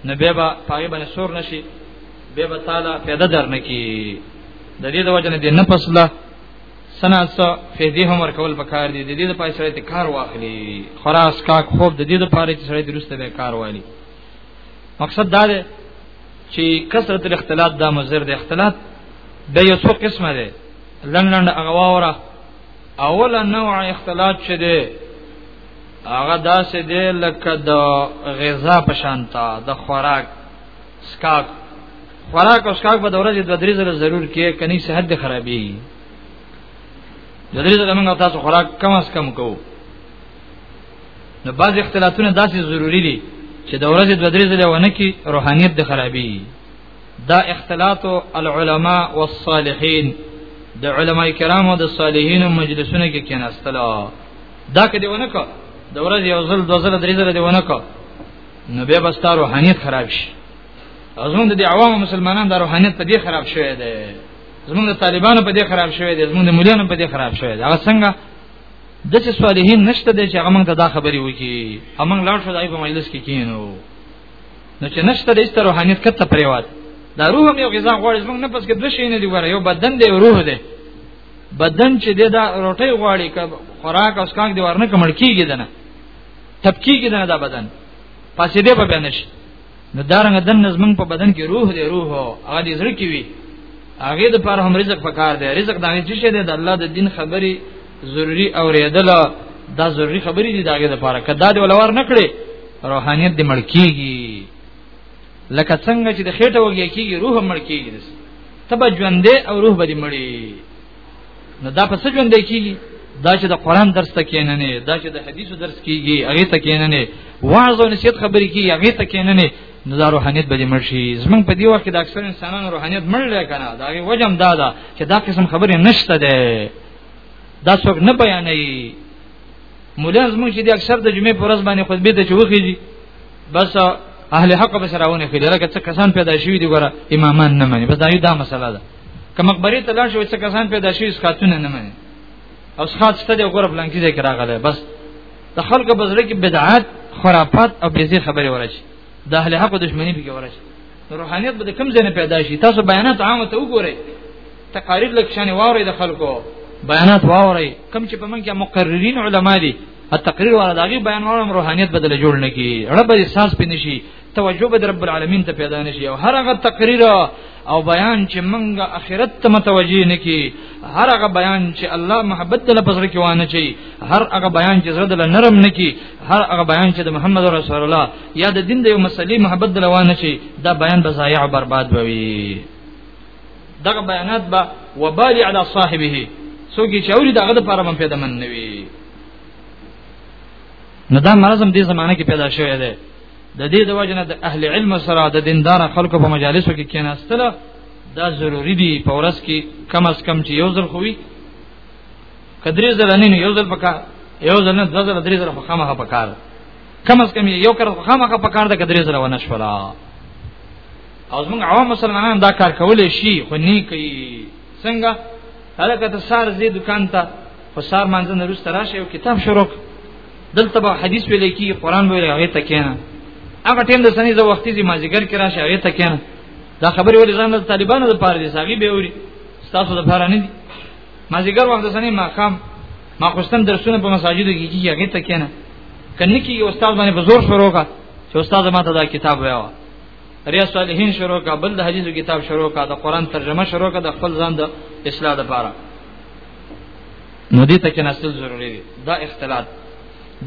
نو به با پای باندې سور نشي به به تعالی پیدا درنکي د دې د وجنه دې نه پسله سناس فیدی هم ورکول پکار دي د دې لپاره سره ته کار واخلي خلاص کا خوب د دې لپاره چې سره درسته به کار والی مقصد دا دی چې کثرت الاختلاط دا مزر د اختلاط د یو څو قسمه ده لنډ لنډ اغواوره اول نوع اختلاط چې دی هغه داسې دی لکه د غذا په شانتا د خوراک سکاک خوراک او سکاک په دورې د درې زره ضرور کې کني صحت د خرابي د درې زره موږ تاسو خوراک کم از کم کوو نو بعض اختلاطونه داسې ضروری دي چې د ورځې د درې زره ونه کې روحانيت د خرابي دا اختلاط العلماء والصالحین د علما کرامو د صالحینو مجلسونه کې کېناستل دا کدی ونه کو د ورځ یو ځل دوه ځل درې ځل دی ونه کو نو به بستا روحانيت خراب شي زمونږ د عوام مسلمانان د روحانيت په دې خراب شوی دی زمونږ د طالبانو په دې خراب شوی دی زمونږ د مليانو په دې خراب شوی دی هغه څنګه د څه صالحین نشته دی چې هغه موږ ته دا خبرې وکي هغه موږ لاړ شو دای په مجلس کې کینو نو چې نشته د ایست روحانیت کته پریواد دا روح هم یو غذا غواړي زمونږ نه پس کې دوه شي نه دی غواړي یو بدن دی او روح دی بدن چې دا روټي غواړي که خوراک او سکاک دی ورنه کمل کیږي دنه تب کیږي دنه دا بدن پاسې دی په بنش نو دارنګ دن نظم په بدن کې روح دی روح هغه دې زړه کې وي هغه د پر هم رزق پکار دی رزق دا چې شه دی د الله د دین خبري ضروری اوریدل دا ضروری خبرې دي داګه د پاره کدا دی ولور نکړي روحانيت دې ملکیږي لکه څنګه چې د خېټه وږي کیږي روح ملکیږي تبه ژوندې او روح به دې مړي نو دا پس ژوندې کیږي دا چې د قران درس ته کیننه دا چې د حدیثو درس کیږي هغه ته کیننه واعظ او نصیحت خبرې کیږي هغه ته کیننه نو دا روحانيت به مرشي زمونږ په دی وخت کې د اکثر انسانانو روحانيت مړل کنه دا وجم دادا چې دا قسم خبرې نشته ده دا څوک نه بیانوي مولا زموږ چې د اکثر د جمعې پر ورځ باندې خطبه ته چوخیږي بس اهل حق به سراونه خېل راکه څه کسان پیدا شوی دی ګوره امامان نه مانی بس دا یو دا مسله ده که مقبره ته لاړ شو څه کسان پیدا شوی سخاتونه نه مانی او سخات ست دی ګوره بلان کیږي کراغله بس د خلکو بزرګ بدعات خرافات او بیزی خبره ورچ د اهل حق دښمنی به ورچ روحانيت به کوم ځای نه پیدا شي تاسو بیانات عامه ته وګورئ تقاریر لکشان واوري د خلکو بیانات واوري کم چې په من کې مقررین علما دي التقریر ولا داغي بیان وړم روحانيت بدل جوړ نه کی رب احساس پې نشي توجه به رب العالمین ته پیدا نشي او هر هغه تقریر او بیان چې منګه اخرت ته متوجي نه کی هر هغه بیان چې الله محبت له پزړه کې وانه چي هر هغه بیان چې زړه له نرم نه کی هر هغه بیان چې د محمد رسول الله یا د دین د یو مسلې محبت د روانه شي دا بیان به ضایع او برباد وي دغه بیانات به وبال علی صاحبه څوک چې اوري دغه د پاره من پیدا من نه وي نو دا مرض هم دې زمانه کې پیدا شوی دی د دې د وجنه د اهل علم سره د دیندار خلکو په مجالسو کې کېناستل دا ضروری دی په ورځ کې کم از کم چې یو ځل خووي کدرې ځل نه یو ځل پکا یو ځل نه ځل درې ځل په خامه پکاره کم از کم یو کار خامخا په کار د کدرې زره ونه شولا او موږ عوام مسلمانان دا کار کولای شي خو نه کوي څنګه هلکه ته سار زی دکان ته خو سار مانځ نه روس تراشه یو کتاب شروع دلته به حدیث ویل کی قران ویل هغه ته کینه هغه ټیم د سنې زو وختي زی مازیګر کرا شه هغه ته کینه دا خبره ولې ځان د طالبانو لپاره دي ساغي به وری تاسو لپاره نه دي مازیګر وخت سنې ما کام ما خوستن درسونه په مساجدو کې کیږي هغه ته کنه کنه کې یو استاد باندې بزور شروع کا چې استاد ما ته دا کتاب وایو ریاض صالحین شروع کا بل د حدیثو کتاب شروع کا د قران ترجمه شروع کا د خپل ځان د اصلاح لپاره نو دې ته کې نسل ضروری دی دا اختلاط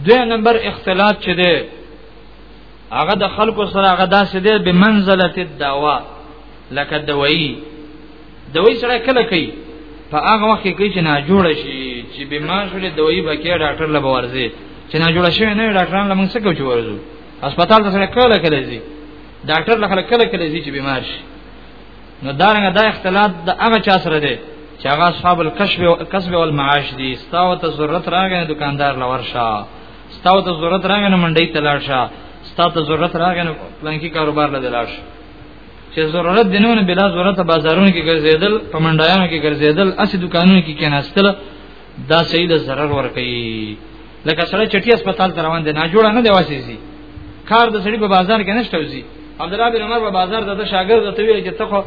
دوی نمبر اختلاط چې دی هغه د خلکو سره هغه داسې دی بمنزله الدوا لکه دوایی دوی سره کله کوي په هغه وخت کې چې نه جوړ شي چې بیمار شول دوی به کې ډاکټر له ورځي چې نه جوړ شي نه ډاکټران له موږ څخه کوي ورځو هسپتال ته سره کله کله ځي ډاکټر له خلک کله کله ځي چې بیمار شي نو دا رنګه دا اختلاط د هغه چا سره دی چې هغه اصحاب الکشف او کسب او المعاش دي ستاو ته ضرورت راغی دکاندار لور شه ستاو ته ضرورت راغی منډي تلاړ شه ستاو ته ضرورت راغی پلانکی کاروبار لدلاړ شه چې ضرورت دی نو بلا ضرورت بازارونو کې ګرځیدل په منډایانو کې ګرځیدل اسی دکانونو کې کېناستل دا صحیح د ضرر ور کوي لکه سره چټي هسپتال ته روان دي نه جوړ نه دی واسي کار د سړي په بازار کې نشته وزي عبد الله بن عمر په بازار ته شاګرد ته ویل چې تخو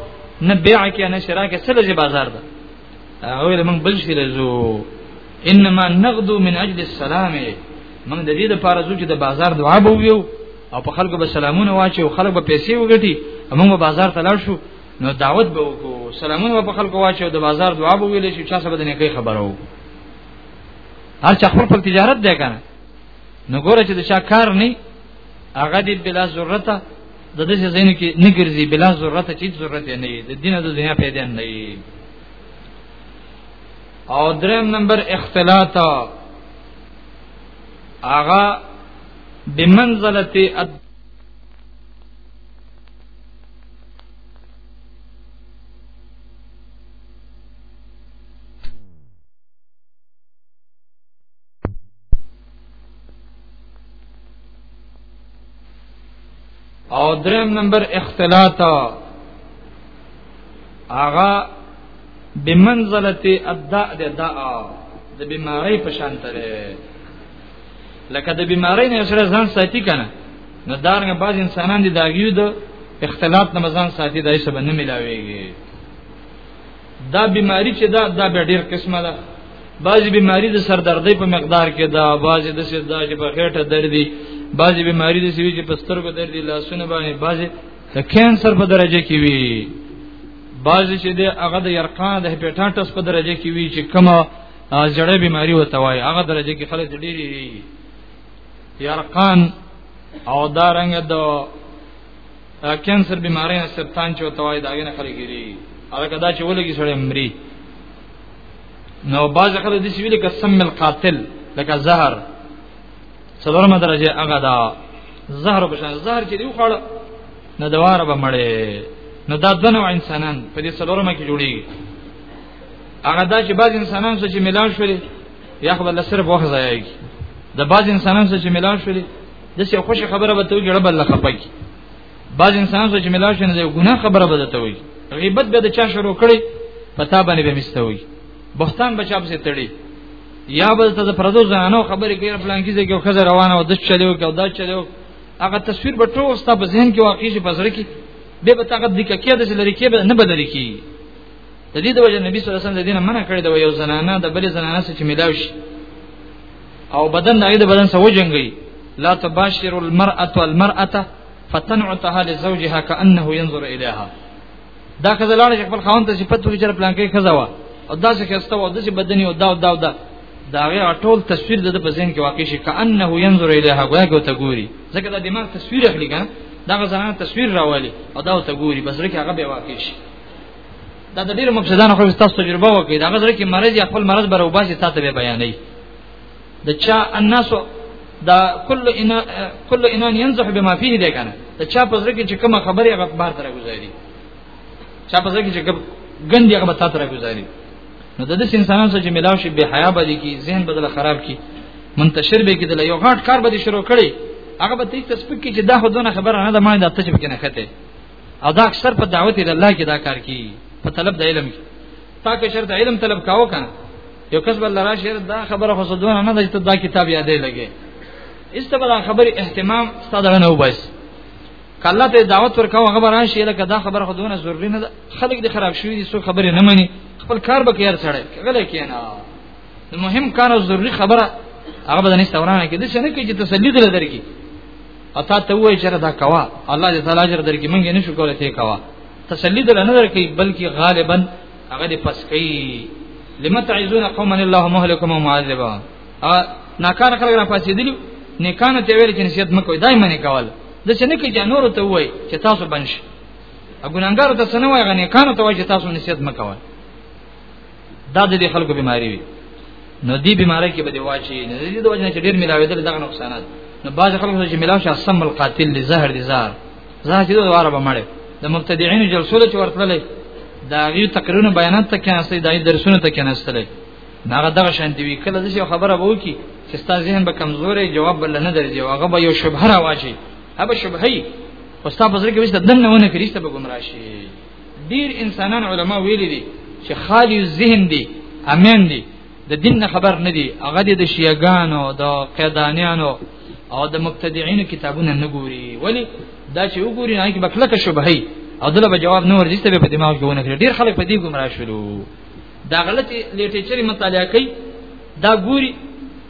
نه بیع کې نه شرا کې څه لږه بازار ده او له موږ بل شي لزو انما نغدو من اجل السلام موږ د دې لپاره ځو چې د بازار دعا بویو او په خلکو به سلامونه واچي او خلک به پیسې وګټي موږ به بازار ته لاړ شو نو دعوت به وکړو سلامونه په خلکو واچو د بازار دعا به ویلې شي چا سبا د نیکي خبره وو هر چا خپل تجارت دی کنه نو ګوره چې د چا کار نه هغه دی بلا ضرورت د دې ځین کې نه ګرځي بلا ضرورت چې ضرورت نه دی د دینه د دنیا پیدا نه دی او دریم نمبر اختلاط هغه بمنزله اد او دریم نمبر اختلاط آغا بمنزله الداء د داء د بیماری په شان تره لکه د بیماری نه سره ځان ساتي کنه نو دارنګ بعض انسانان دي داګیو د اختلاط نه ځان ساتي دای څه باندې ملاويږي دا بیماری چې دا دا به ډیر قسمه ده بعضی بیماری د سردردۍ په مقدار کې دا بعضی د سردا چې په خېټه دردي بعضی بیماری د سوي چې په سترګو دردي لاسونه باندې بعضی د کانسر په درجه کې وي بعضی چې د هغه د یرقان د هپټاټس په درجه کې وي چې کومه او جړې بیماری وته وای هغه درجه کې خلک ډېری یرقان او دا رنګ د کینسر بیماری نه سرطان چې وته وای دا غنه خلک ګری هغه کدا چې ولګي سړی مري نو باز خلک د سویل قسم القاتل لکه زهر څلورمه درجه هغه دا زهر په شان زهر چې دی خوړ نه دواره به مړې نه دا دنو انسانان په دې څلورمه کې جوړیږي هغه دا چې بعض انسانان سره چې ملاو شول یا خو بل صرف وخت ځایږي د بعض انسانان سره چې ملاو شول د څه خوش خبره به ته وګړه بل خپګي بعض انسانان سره چې ملاو شنه د ګناه خبره به ته وي غیبت به د چا شروع کړي پتا باندې به مستوي بختان بچا به تړي یا بل ته د پردو زنانو خبرې کوي پلان کې ځکه خزه روانه او د چلیو کې او دا چلیو هغه تصویر به ټول ستا په ذهن کې واقع شي په زړه کې به به طاقت دي کې د لری کې به نه بدل کی د دې د وجه نبی صلی الله علیه وسلم د دینه منع کړی دا یو زنانه د بل زنانه سره چې ملاو شي او بدن دغه د بدن سره وجنګي لا تباشر المرأه المرأه فتنعتها لزوجها كانه ينظر اليها دا کله لاړ چې خپل خاوند ته صفت وکړي چې پلان کې خزا وا او دا څه کېسته و د بدن او دا او دا او دا دا غي ټول تصویر د په ذهن کې واقع شي کانه ينظر اليها ګویا ګو ته ګوري ځکه دا دماغ تصویر اخلي کنه دا غزانه تصویر راوالي او دا ته ګوري بس رکه هغه به واقع شي دا د ډیرو مبتدانو خو تاسو تجربه وکړئ دا غزر کې مرض یا خپل مرض برو باسي تاسو به بیانې د چا الناس دا کل ان کل انان ينزح بما فيه ده کنه دا چا په زړه کې چې کومه خبره هغه بار تر گزاري چا په زړه کې چې ګندې هغه تاسو تر گزاري نو د دې انسانانو سره چې ملاو شي به حیا بدی کی ذهن بدل خراب کی منتشر به کېدل یو غاټ کار به شروع کړي هغه به تیک تسبیح کې چې دا خو دونه خبره نه ده ما دا ته چې کنه خته او دا اکثر په دعوت د الله کې دا کار کی په طلب د علم کې تا که شرط علم طلب کاو کنه یو کس بل را شعر دا خبره خو سدونه نه ده چې دا کتاب یادې لګي استبلا خبر اهتمام ستاده نه وبس کله ته دعوت ورکاو خبر راشي لکه دا خبره خو دونه ضروری نه ده خلک دي خراب شوی دي سو خبره نه مني خپل کار به کیر سره غلې کینا مهم کار او ضروری خبره هغه بدن استورانه کې د څه نه کې چې تسلی دل درکې اتا ته وای چې دا کوا الله دې تعالی اجر درکې مونږ نه شو کولای ته کوا تسلی دل نه درکې بلکې غالبا هغه دې پس کوي لم تعذون قوما الله مهلكهم ومعذبا ناکار خلک را پاسې دي نیکانو ته ویل چې نصیحت مکوې دایمه نه کول د څه نه کې جنور ته وای چې تاسو بنش ګناګار ته سنوي غنیکانو ته وای چې تاسو نصیحت مکوئ دا د خلکو بیماری وي نو دی بیماری کې به دی واچي نه دی د وجنه چې ډیر ملاویدل دغه نقصانات نو باز خلک چې ملاو شه سم القاتل لزهر دي زهر زهر چې دوه عربه مړ د مبتدعين جلسو له ورتللې دا غي تقریرونه بیانات ته کې نسته دای درسونه ته کې نسته هغه دغه شان دی کله د یو خبره وو کی چې ستاسو ذهن به کمزورې جواب بل نه درځي هغه به یو شبهه راوچی هغه شبهه خو ستاسو بزرګ وشته دنه ونه کړی ته به گمراه شي ډیر انسانان علما ویلي دي چې خالی ذهن دي امین دي د دین نه خبر نه دي هغه د شیعاګانو د قیدانیانو او د مبتدعين کتابونه نه ګوري ولی دا چې وګوري نه کې بکلک شبهه او دله به جواب نه ورځي ته په دماغ کې ونه کړي ډیر خلک په دې ګمرا شلو دا غلطي لیټریچر مطالعه کوي دا ګوري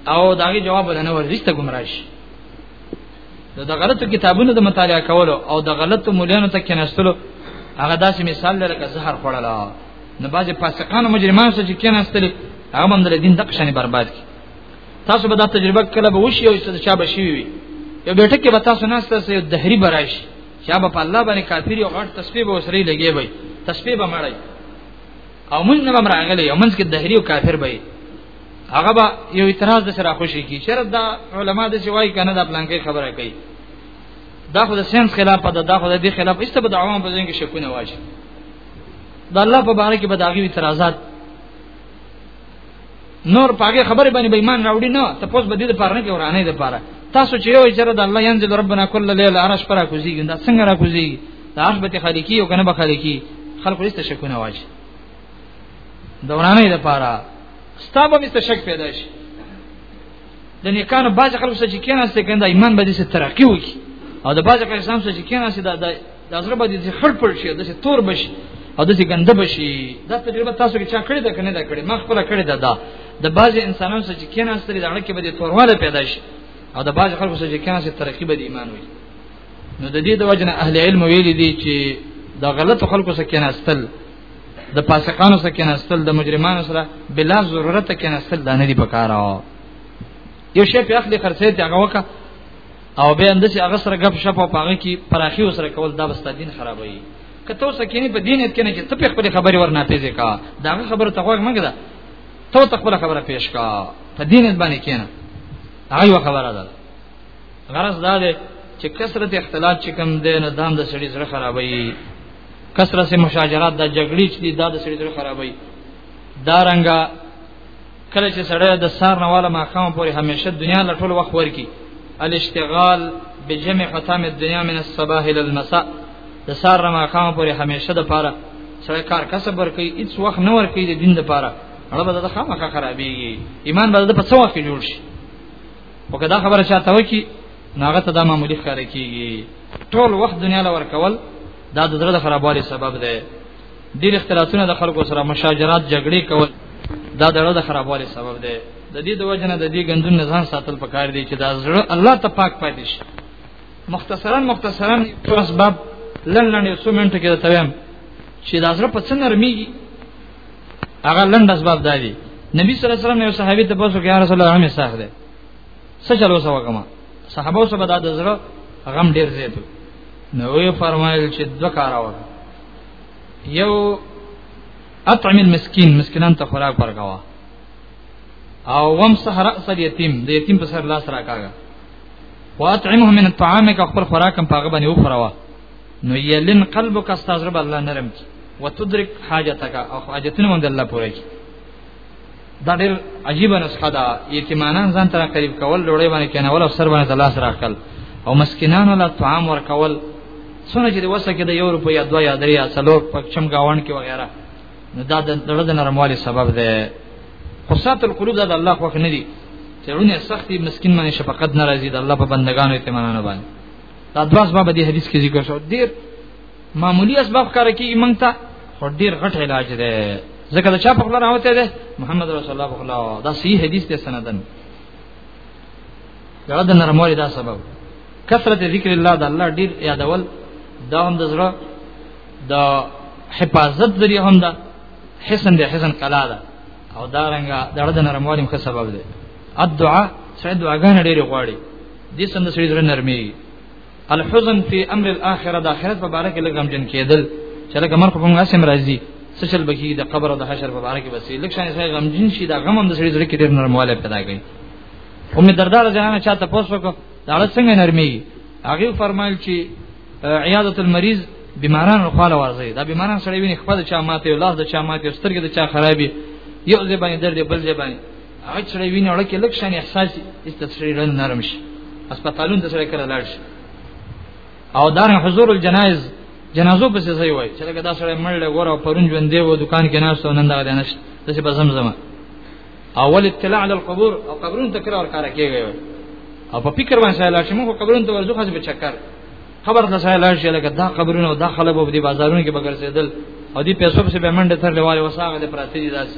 او داغه جواب ولنه ورځي ته ګمرا شي د غلطو کتابونو د مطالعه کولو او د غلطو مولانو ته کېناستلو هغه داسې مثال لري که زهر خوړل نه بعضي فاسقان او مجرمان چې کېناستل هغه هم د دین د قشنې برباد کی تاسو به دا تجربه کله به وشي او څه چا به شي وي یو بیٹه کې به تاسو نه ستاسو یو دهری برایش چا به په الله باندې کافر او غټ تسبیح به وسري لګي وي تسبیح به مړی او مونږ نه به راغلی او مونږ کې دهری او کافر به هغه به یو اعتراض د سره خوشي کی شرط دا علما د سوای کنه د پلانکې خبره کوي دا خو د ساينس خلاف ده دا خو د دې خلاف ایسته به د عوام په ځین کې شکونه واچي د الله په باره کې به داغي اعتراضات نور پاګه خبره باندې به ایمان راوړي نه ته پوس به دې لپاره نه کې ورانه دې لپاره تاسو چې یو اجازه د الله ينزل ربنا کل ليله عرش پر کوزيږي دا څنګه را کوزيږي دا عرش به خالقي او کنه به خالقي خلق هیڅ شکونه واچي دورانه د پاره ستابه مست شک پیدا شي د نیکانو باز خلک چې کینه ست کنده ایمان به دې ترقی وکي او د باز خلک سم چې کینه ست د د زړه به دې خړ پړ شي د تور بشي او د دې ګنده بشي دا تجربه تاسو کې چا کړې ده کنه دا کړې ما خپل کړې ده دا د باز انسانانو چې کینه ست د اړه کې به دې تورواله پیدا شي او د باز خلکو چې کینه ست ترقی به دې ایمان وي نو د دې د وجنه اهل علم ویلي دي چې دا غلط خلکو سره کینه استل د فاسقانو سره کې نستل د مجرمانو سره بلا ضرورت کې نستل دا نه دی پکاره یو شی په اخلي خرڅې دی هغه وکړه او به اندسي هغه سره غب شپ او پاغه کې پراخي وسره کول دا بس دین خرابوي کته اوس کې نه په دین کې نه چې ته خپل خبري ورنه پیځې کا دا خبره ته وګ مګ دا ته خپل خبره پیش کا په دین باندې کې نه هغه خبره ده غرض دا دی چې کثرت اختلاط چې کم دی نه دام د دا سړي سره خرابوي کثرت سے مشاجرات د جګړې چې دا د سړي سره خرابوي دا رنګه کله چې سړی د سار نه والا ماقام پورې همیشه دنیا له ټول وخت ورکی الاشتغال بجمع ختام الدنيا من الصباح الى المساء د سار نه ماقام پورې همیشه د پاره سړی کار کسب ورکی هیڅ وخت نه ورکی د دین د پاره هغه به د خامخا خرابېږي ایمان به د په څو وخت جوړ شي او کدا خبره شاته و کی ناغه ته دا معمولی ښکار کیږي ټول وخت دنیا لور کول دا د زړه د خرابوالي سبب دی ډیر اختلافونه د خلکو سره مشاجرات جګړې کول دا د زړه د خرابوالي سبب دی د دې د وجنه د دې ګندون نزان ساتل پکار دی چې دا زړه الله ته پاک پاتې شي مختصرا مختصرا ټول اسباب لنډ لنډ یو څو منټه کې دا تویم چې دا زړه په څنګه رمیږي هغه لند اسباب دادي نبی صلی الله علیه وسلم یو صحابي ته پوښتنه کوي رسول الله هم صاحب ده څه چلو سو وکما صحابه سو بدا د زړه غم ډیر زیات نو یې فرمایل چې دوه کار اور یو اطعم المسکین مسکینان ته خوراک ورکوا او وم سحر اصل یتیم د یتیم په سر لاس راکاګه واطعمه من الطعام کا خپل خوراک په هغه باندې وخوروا نو یلن قلبک استاذ رب الله نرم کی وتدرک حاجتک او حاجتونه مند الله پوره کی دا ډېر عجیب نسخه ده یتیمانان ځان تر قریب کول لوړې باندې کنه ول افسر باندې الله سره خپل او مسکینانو له طعام ور کول څونه چې وسه کې د یو روپۍ یا دوه یا درې یا څلور پکچم گاوان کې وغیرہ نو دا د دړه د نرموالي سبب ده قصات القلوب دا د الله خو نه دي چې ورونه سختي مسكين باندې شفقت ناراضي د الله په بندگانو اعتماد نه باندې دا دوه اسباب دي حدیث کې ذکر شو ډیر معمولی اسباب کار کوي مونږ ته خو ډیر غټ علاج دی ځکه دا چا په خلا راوته دی محمد رسول الله په خلا دا صحیح حدیث دی سندن دا د نرموالي دا سبب کثرت ذکر الله د الله ډیر یادول دا هم د زړه د حفاظت ذریعہ هم ده حسن دی حسن کلا ده او دا رنګه د اړه د نرموالي مخه سبب دی الدعاء سره دعاګانې ډېرې غواړي دې سم سړي زړه نرمي الحزن فی امر الاخره د اخرت په اړه کې لګم جن کېدل چې لکه مرخ په موږ اسم راځي سچل بکی د قبر او د حشر په اړه کې وسې لکه شان سړي غم جن شي دا غم هم د سړي زړه کې ډېر نرمواله پیدا کوي هم دردار جنانه چاته پوسو کو دا له څنګه نرمي هغه فرمایل چې عیادت المریض بیماران خپل ورځي دا بیماران سړي ویني خپل چا ماته لاس د چا ماته سترګې د چا خرابي یو ځای باندې درد بل ځای باندې هغه چې ویني وړه کې لک شان احساس استفسیرن نرم شي هسپتالون د سره کړه لاړ شي او دار حضور الجنایز جنازو پسې ځای وای چې لکه دا سره مړ له غره پرون ژوند دی و دکان کې ناس نن دا نه شي د څه بزمزمه اول اطلاع علی القبور او قبرون تکرار کار کیږي او په فکر باندې لاړ شي موږ قبرون ته ورځو خاص به چکر خبر نه سای لاړ شي لکه دا قبرونه او دا خلک په دې بازارونو کې بغیر سیدل او دې پیسو په پیمنټ تر لوالي وساغه د پراتی دي داس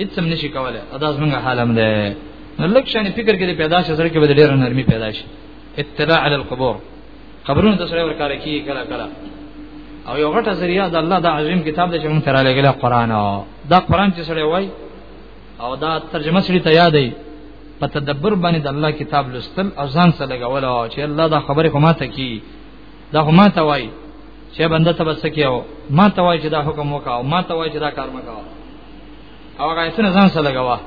هیڅ هم نشي کوله ادا زمونږ حال هم ده نو لکه شان فکر کې پیدا شي سره کې به ډېر نرمي پیدا شي اطلاع علی القبور قبرونه د سره ورکار کی کلا کلا او یو غټه ذریعہ د الله د عظیم کتاب د چې مونږ تراله ګل قران دا قران چې سره وای او دا ترجمه سړي ته یادې په تدبر باندې د الله کتاب لوستل او ځان سره لګول او چې الله دا خبره کومه ته کی دا کومه ته وای چې بنده ته بس کیو ما ته وای چې دا حکم وکاو ما ته وای چې دا کار مکاو او هغه څنګه ځان سره لګوا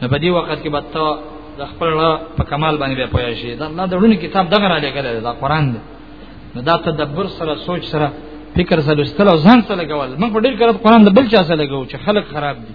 نو په دې وخت کې بته د خپل په کمال باندې به پوه شي دا الله د ورونو کتاب دغه را لګل دا قران دی نو دا تدبر سره سوچ سره فکر سره استل او ځان سره لګول موږ په ډیر کړه قران د بل چا سره لګو چې خلک خراب دي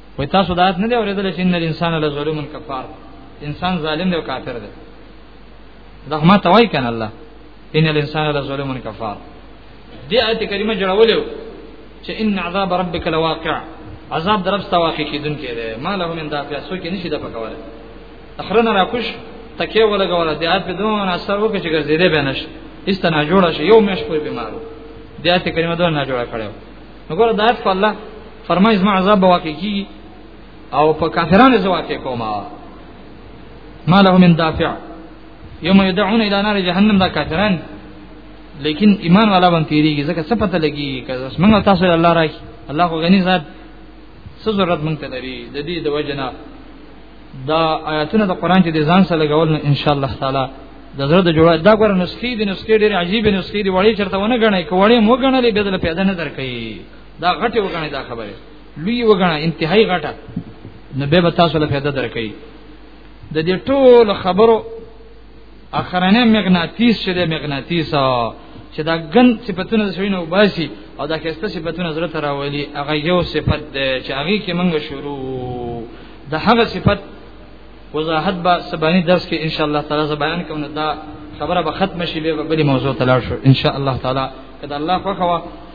وای تاسو دا نه دی اورېدل چې ان الانسان لظلوم کفار انسان ظالم دی او کافر دی دا ما ته وای کنه الله ان الانسان لظلوم کفار دې آیت کریمه جوړولې چې ان عذاب ربک لواقع عذاب درب ستا واقع کیدون کې دی ما له من دافع سو کې نشي د پکواله اخرنا راکوش تکیه ولګوله دې آیت په دوه اثر وکړي چې ګرځېدې به نشي استنا جوړه شي یو مش په بیمارو دې آیت کریمه دوه نه جوړه کړو نو ګور دایت فالله فرمای زما عذاب واقع کی او په کافرانو زواته کوما ما له من دافع یوم یدعون الی نار جهنم دا کافران لیکن ایمان والا باندې تیریږي ځکه څه پته لګي کله څنګه تاسو الله راکی الله خو غنی ذات څه ضرورت مونږ ته لري د دې د وجنه دا آیاتونه د قران چې د ځان سره لګول نو ان شاء الله تعالی د زړه د جوړه دا ګور نسخې دي نسخې ډېر عجیب نسخې دي وړي چرته ونه غنې کوړې مو غنلې بدل پیدا نه درکې دا غټه وګڼي دا خبره لوی وګڼه انتهائی غټه نو به تاسو له فائدہ درکې د دې ټول خبرو اخرنه مغناطیس چې د مغناطیس چې دا ګن صفاتونه د شوینو باسي او دا کېسته صفاتونه زړه ته راولي هغه یو صفت دی چې هغه کې موږ شروع د هغه صفت وضاحت به سبانی درس کې ان شاء الله تعالی ز بیان کوم دا خبره به ختم شي به بلی موضوع تلل شو ان شاء الله تعالی کله الله خوښه